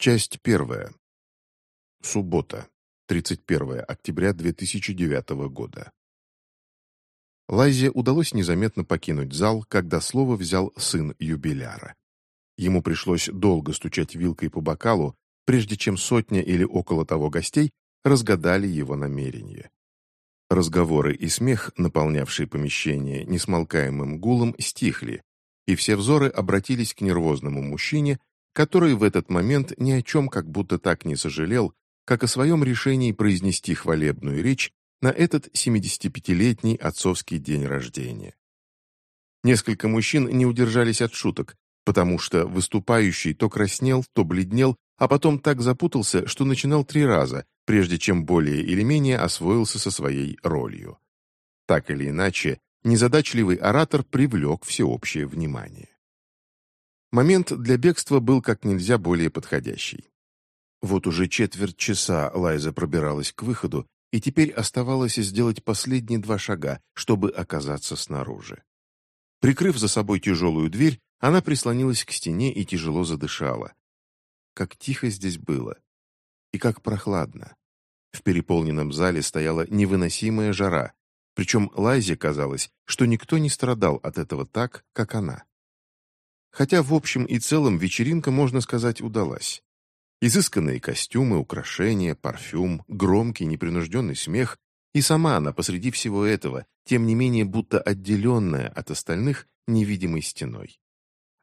Часть первая. Суббота. 31 октября 2009 года. Лайзе удалось незаметно покинуть зал, когда слово взял сын юбиляра. Ему пришлось долго стучать вилкой по бокалу, прежде чем сотня или около того гостей разгадали его намерение. Разговоры и смех, наполнявшие помещение несмолкаемым гулом, стихли, и все взоры обратились к нервозному мужчине, который в этот момент ни о чем как будто так не сожалел, как о своем решении произнести хвалебную речь на этот 75-летний отцовский день рождения. Несколько мужчин не удержались от шуток, потому что выступающий то краснел, то бледнел, а потом так запутался, что начинал три раза, прежде чем более или менее освоился со своей ролью. Так или иначе, незадачливый оратор привлек всеобщее внимание. Момент для бегства был как нельзя более подходящий. Вот уже четверть часа Лайза пробиралась к выходу, и теперь оставалось сделать последние два шага, чтобы оказаться снаружи. Прикрыв за собой тяжелую дверь, она прислонилась к стене и тяжело задышала. Как тихо здесь было. И как прохладно. В переполненном зале стояла невыносимая жара, причем Лайзе казалось, что никто не страдал от этого так, как она. Хотя в общем и целом вечеринка, можно сказать, удалась. Изысканные костюмы, украшения, парфюм, громкий непринужденный смех, и сама она посреди всего этого, тем не менее будто отделенная от остальных невидимой стеной.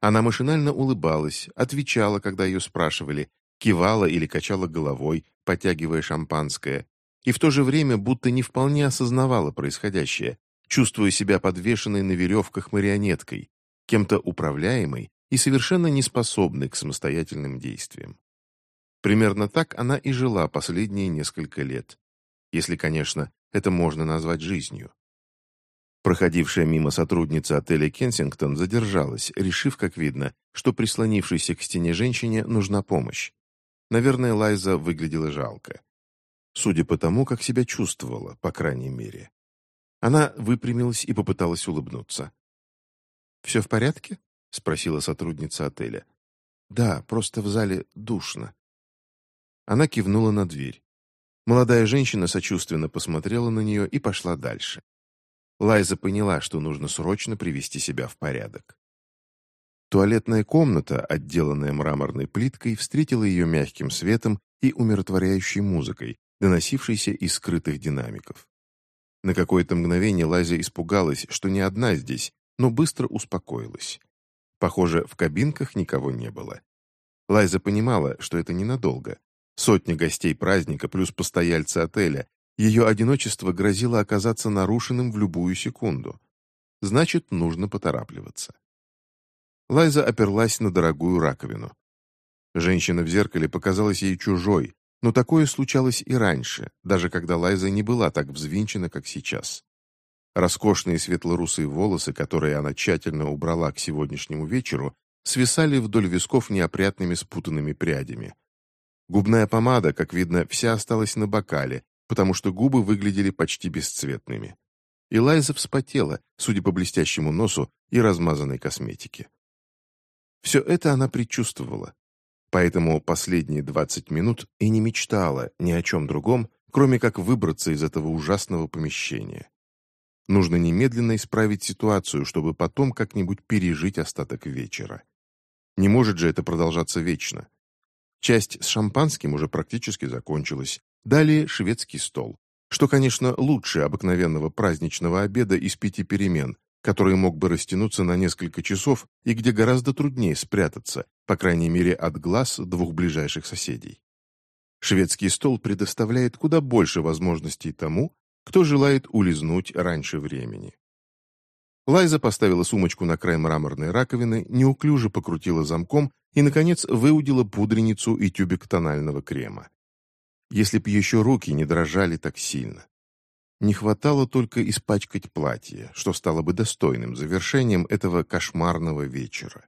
Она машинально улыбалась, отвечала, когда ее спрашивали, кивала или качала головой, потягивая шампанское, и в то же время будто не вполне осознавала происходящее, чувствуя себя подвешенной на веревках марионеткой, кем-то управляемой и совершенно неспособной к самостоятельным действиям. Примерно так она и жила последние несколько лет, если, конечно, это можно назвать жизнью. Проходившая мимо сотрудница отеля «Кенсингтон» задержалась, решив, как видно, что прислонившейся к стене женщине нужна помощь. Наверное, Лайза выглядела жалко. Судя по тому, как себя чувствовала, по крайней мере. Она выпрямилась и попыталась улыбнуться. «Все в порядке?» — спросила сотрудница отеля. «Да, просто в зале душно». Она кивнула на дверь. Молодая женщина сочувственно посмотрела на нее и пошла дальше. Лайза поняла, что нужно срочно привести себя в порядок. Туалетная комната, отделанная мраморной плиткой, встретила ее мягким светом и умиротворяющей музыкой, доносившейся из скрытых динамиков. На какое-то мгновение Лайза испугалась, что не одна здесь, но быстро успокоилась. Похоже, в кабинках никого не было. Лайза понимала, что это ненадолго. Сотни гостей праздника плюс постояльцы отеля. Ее одиночество грозило оказаться нарушенным в любую секунду. Значит, нужно поторапливаться. Лайза оперлась на дорогую раковину. Женщина в зеркале показалась ей чужой, но такое случалось и раньше, даже когда Лайза не была так взвинчена, как сейчас. Роскошные светло-русые волосы, которые она тщательно убрала к сегодняшнему вечеру, свисали вдоль висков неопрятными спутанными прядями. Губная помада, как видно, вся осталась на бокале, потому что губы выглядели почти бесцветными. И Лайза вспотела, судя по блестящему носу и размазанной косметике. Все это она предчувствовала. Поэтому последние двадцать минут и не мечтала ни о чем другом, кроме как выбраться из этого ужасного помещения. Нужно немедленно исправить ситуацию, чтобы потом как-нибудь пережить остаток вечера. Не может же это продолжаться вечно. Часть с шампанским уже практически закончилась. Далее шведский стол. Что, конечно, лучше обыкновенного праздничного обеда из пяти перемен, который мог бы растянуться на несколько часов и где гораздо труднее спрятаться, по крайней мере, от глаз двух ближайших соседей. Шведский стол предоставляет куда больше возможностей тому, кто желает улизнуть раньше времени. Лайза поставила сумочку на край мраморной раковины, неуклюже покрутила замком и, наконец, выудила пудреницу и тюбик тонального крема. Если б еще руки не дрожали так сильно. Не хватало только испачкать платье, что стало бы достойным завершением этого кошмарного вечера.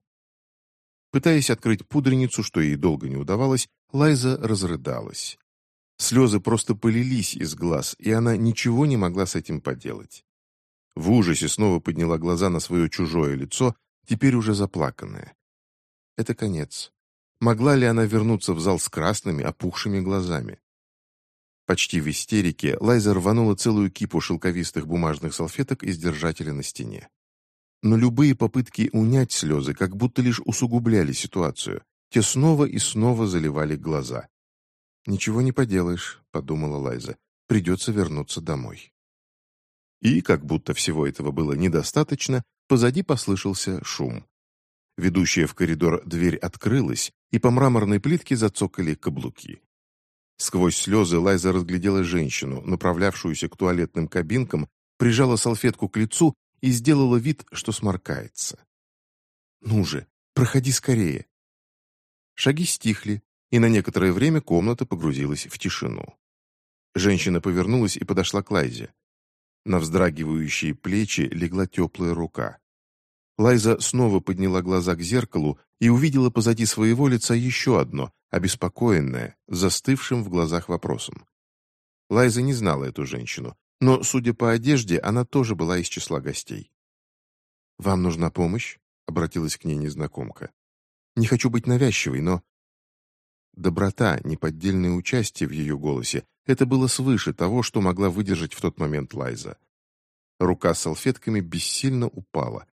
Пытаясь открыть пудреницу, что ей долго не удавалось, Лайза разрыдалась. Слезы просто полились из глаз, и она ничего не могла с этим поделать. В ужасе снова подняла глаза на свое чужое лицо, теперь уже заплаканное. Это конец. Могла ли она вернуться в зал с красными, опухшими глазами? Почти в истерике Лайза рванула целую кипу шелковистых бумажных салфеток из держателя на стене. Но любые попытки унять слезы как будто лишь усугубляли ситуацию. Те снова и снова заливали глаза. «Ничего не поделаешь», — подумала Лайза. «Придется вернуться домой». И, как будто всего этого было недостаточно, позади послышался шум. Ведущая в коридор дверь открылась, и по мраморной плитке зацокали каблуки. Сквозь слезы Лайза разглядела женщину, направлявшуюся к туалетным кабинкам, прижала салфетку к лицу и сделала вид, что сморкается. «Ну же, проходи скорее!» Шаги стихли, и на некоторое время комната погрузилась в тишину. Женщина повернулась и подошла к Лайзе. На вздрагивающие плечи легла теплая рука. Лайза снова подняла глаза к зеркалу и увидела позади своего лица еще одно, обеспокоенное, застывшим в глазах вопросом. Лайза не знала эту женщину, но, судя по одежде, она тоже была из числа гостей. «Вам нужна помощь?» — обратилась к ней незнакомка. «Не хочу быть навязчивой, но Доброта, неподдельное участие в ее голосе — это было свыше того, что могла выдержать в тот момент Лайза. Рука с салфетками бессильно упала.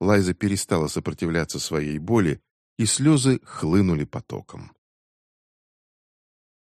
Лайза перестала сопротивляться своей боли, и слезы хлынули потоком.